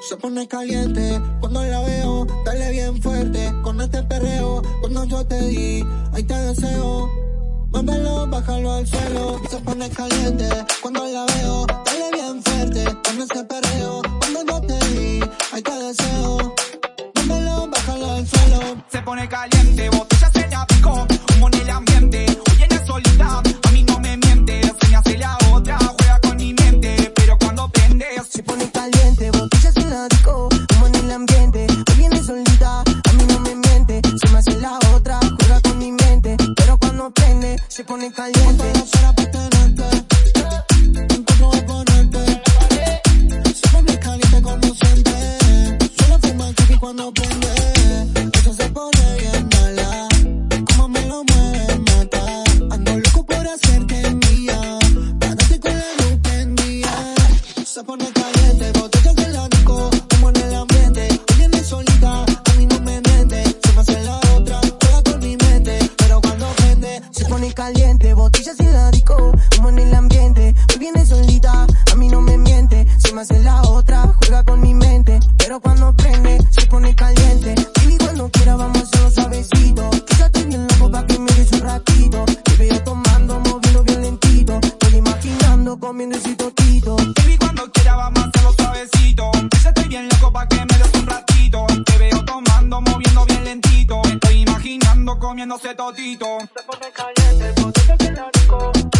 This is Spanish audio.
Se pone caliente cuando la veo, dale bien fuerte con este perreo. Cuando yo te di, ahí te deseo. Muévelo, bájalo al suelo. Se pone caliente cuando la veo, dale bien fuerte con ese perreo. Cuando yo te di, ahí te deseo. Muévelo, bájalo al suelo. Se pone caliente, Cuando prende, se pone caliente. No será pertenente. Encuentro oponente. Se pone caliente como siempre. Solo fuma chiqui cuando prende. Eso se pone bien mala. Como me lo mueve, mata. Ando loco por hacerte mía. Párate con la luz prendida. Se pone caliente, botella de la pone caliente, botella se la disco, humo en el ambiente. Hoy viene solita, a mí no me miente. Se me hace la otra, juega con mi mente. Pero cuando prende, se pone caliente. Baby, cuando quiera vamos a hacerlo suavecito. Quédate bien loco pa' que me des un ratito. Te veo tomando, moviendo bien lentito. Estoy imaginando comiendo ese totito. baby, cuando quiera vamos a hacerlo suavecito. Estoy bien loco pa' que me comiéndose totito. Se.